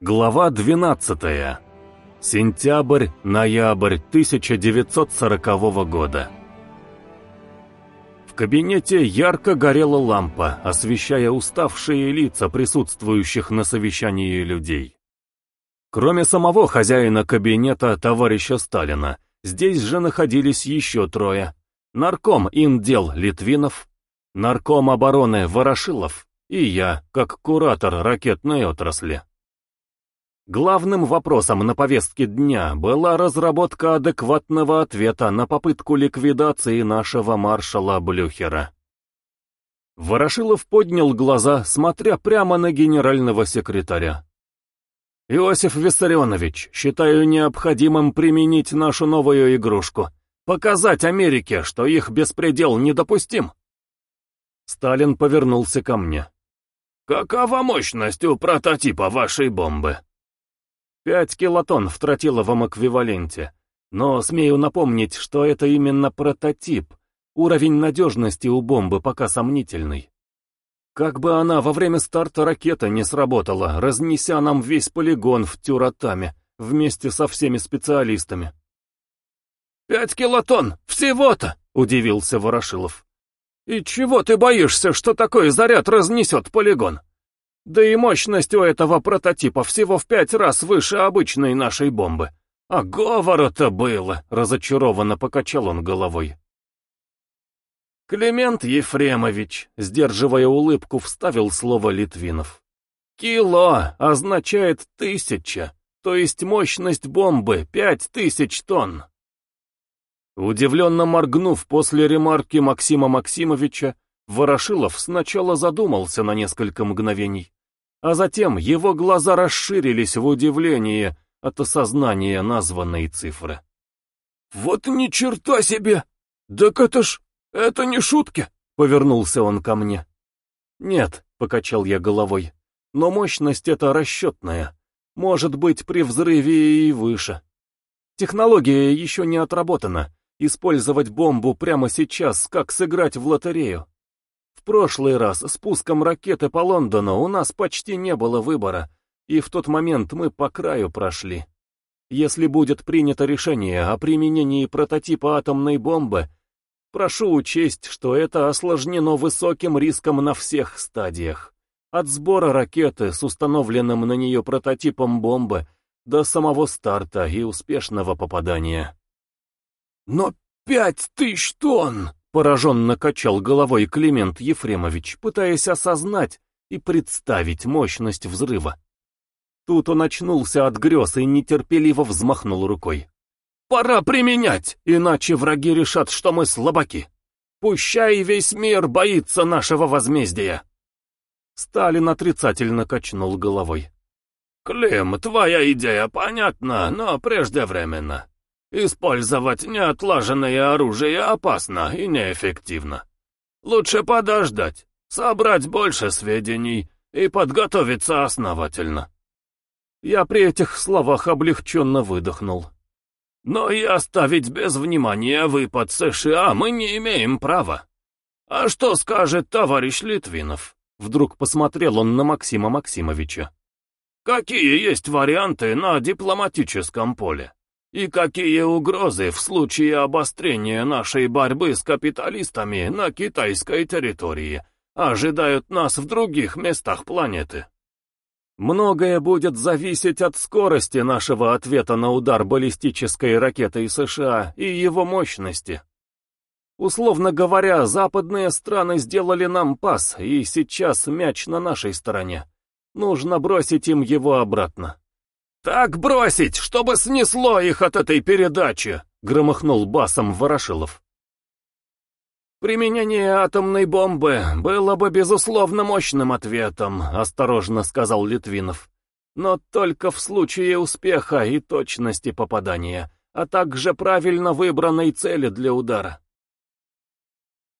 Глава 12. Сентябрь-ноябрь 1940 года. В кабинете ярко горела лампа, освещая уставшие лица присутствующих на совещании людей. Кроме самого хозяина кабинета, товарища Сталина, здесь же находились еще трое. Нарком индел Литвинов, нарком обороны Ворошилов и я, как куратор ракетной отрасли. Главным вопросом на повестке дня была разработка адекватного ответа на попытку ликвидации нашего маршала Блюхера. Ворошилов поднял глаза, смотря прямо на генерального секретаря. «Иосиф Виссарионович, считаю необходимым применить нашу новую игрушку, показать Америке, что их беспредел недопустим». Сталин повернулся ко мне. «Какова мощность у прототипа вашей бомбы?» Пять килотонн в тротиловом эквиваленте. Но смею напомнить, что это именно прототип. Уровень надежности у бомбы пока сомнительный. Как бы она во время старта ракеты не сработала, разнеся нам весь полигон в Тюратаме, вместе со всеми специалистами. «Пять килотонн! Всего-то!» — удивился Ворошилов. «И чего ты боишься, что такой заряд разнесет полигон? Да и мощность у этого прототипа всего в пять раз выше обычной нашей бомбы. А говора-то было, разочарованно покачал он головой. Климент Ефремович, сдерживая улыбку, вставил слово Литвинов. Кило означает тысяча, то есть мощность бомбы пять тысяч тонн. Удивленно моргнув после ремарки Максима Максимовича, Ворошилов сначала задумался на несколько мгновений, а затем его глаза расширились в удивлении от осознания названной цифры. «Вот ни черта себе! Так это ж... это не шутки!» — повернулся он ко мне. «Нет», — покачал я головой, — «но мощность эта расчетная. Может быть, при взрыве и выше. Технология еще не отработана. Использовать бомбу прямо сейчас, как сыграть в лотерею. Прошлый раз с пуском ракеты по Лондону у нас почти не было выбора, и в тот момент мы по краю прошли. Если будет принято решение о применении прототипа атомной бомбы, прошу учесть, что это осложнено высоким риском на всех стадиях. От сбора ракеты с установленным на нее прототипом бомбы до самого старта и успешного попадания. «Но пять тысяч тонн!» Пораженно качал головой Климент Ефремович, пытаясь осознать и представить мощность взрыва. Тут он очнулся от грез и нетерпеливо взмахнул рукой. «Пора применять, иначе враги решат, что мы слабаки. Пущай весь мир боится нашего возмездия!» Сталин отрицательно качнул головой. «Клим, твоя идея понятна, но преждевременно. Использовать неотлаженное оружие опасно и неэффективно. Лучше подождать, собрать больше сведений и подготовиться основательно. Я при этих словах облегченно выдохнул. Но и оставить без внимания выпад США мы не имеем права. А что скажет товарищ Литвинов? Вдруг посмотрел он на Максима Максимовича. Какие есть варианты на дипломатическом поле? И какие угрозы в случае обострения нашей борьбы с капиталистами на китайской территории ожидают нас в других местах планеты? Многое будет зависеть от скорости нашего ответа на удар баллистической ракетой США и его мощности. Условно говоря, западные страны сделали нам пас, и сейчас мяч на нашей стороне. Нужно бросить им его обратно. «Так бросить, чтобы снесло их от этой передачи!» — громыхнул басом Ворошилов. «Применение атомной бомбы было бы, безусловно, мощным ответом», — осторожно сказал Литвинов. «Но только в случае успеха и точности попадания, а также правильно выбранной цели для удара».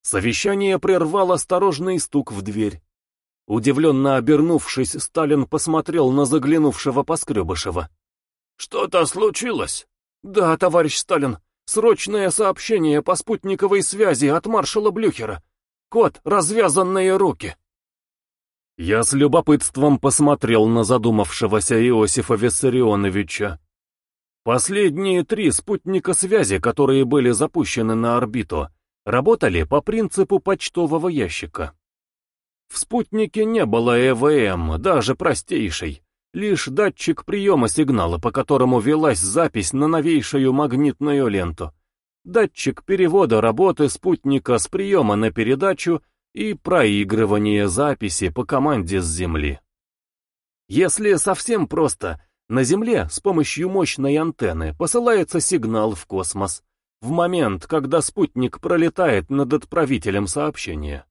Совещание прервал осторожный стук в дверь. Удивленно обернувшись, Сталин посмотрел на заглянувшего Поскребышева. «Что-то случилось?» «Да, товарищ Сталин. Срочное сообщение по спутниковой связи от маршала Блюхера. Кот, развязанные руки». Я с любопытством посмотрел на задумавшегося Иосифа Виссарионовича. Последние три спутника связи, которые были запущены на орбиту, работали по принципу почтового ящика. В спутнике не было ЭВМ, даже простейшей, лишь датчик приема сигнала, по которому велась запись на новейшую магнитную ленту, датчик перевода работы спутника с приема на передачу и проигрывания записи по команде с Земли. Если совсем просто — на Земле с помощью мощной антенны посылается сигнал в космос в момент, когда спутник пролетает над отправителем сообщения.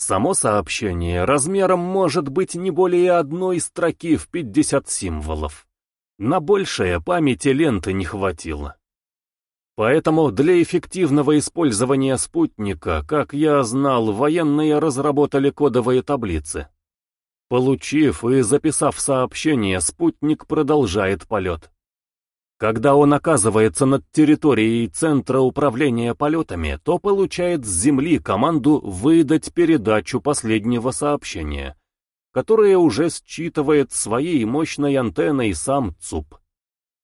Само сообщение размером может быть не более одной строки в 50 символов. На большее памяти ленты не хватило. Поэтому для эффективного использования спутника, как я знал, военные разработали кодовые таблицы. Получив и записав сообщение, спутник продолжает полет. Когда он оказывается над территорией Центра управления полетами, то получает с Земли команду выдать передачу последнего сообщения, которое уже считывает своей мощной антенной сам ЦУП.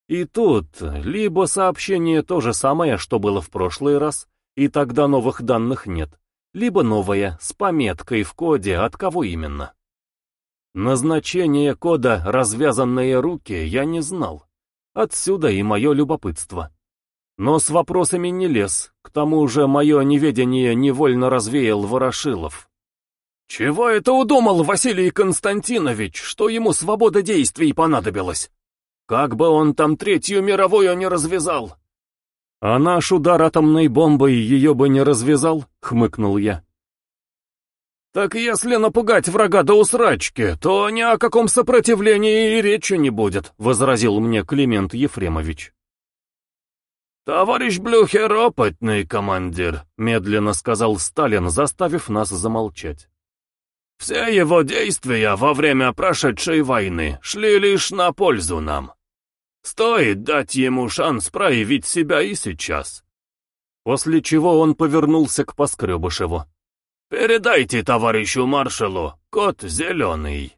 И тут либо сообщение то же самое, что было в прошлый раз, и тогда новых данных нет, либо новое, с пометкой в коде, от кого именно. Назначение кода «развязанные руки» я не знал. Отсюда и мое любопытство. Но с вопросами не лез, к тому же мое неведение невольно развеял Ворошилов. «Чего это удумал Василий Константинович, что ему свобода действий понадобилась? Как бы он там Третью мировую не развязал!» «А наш удар атомной бомбой ее бы не развязал?» — хмыкнул я. Так если напугать врага до усрачки, то ни о каком сопротивлении и речи не будет, возразил мне Климент Ефремович. «Товарищ Блюхер опытный командир», — медленно сказал Сталин, заставив нас замолчать. «Все его действия во время прошедшей войны шли лишь на пользу нам. Стоит дать ему шанс проявить себя и сейчас». После чего он повернулся к Поскребышеву. «Передайте товарищу маршалу, кот зеленый».